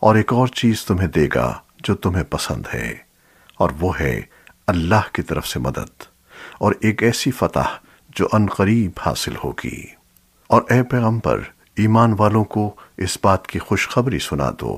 اور ایک اور چیز تمہیں دے گا جو تمہیں پسند ہے، اور وہ ہے اللہ کی طرف سے مدد، اور ایک ایسی فتح جو ان قریب حاصل ہوگی۔ اور اے پیغمبر، ایمان والوں کو اس بات کی خوشخبری سنا دو۔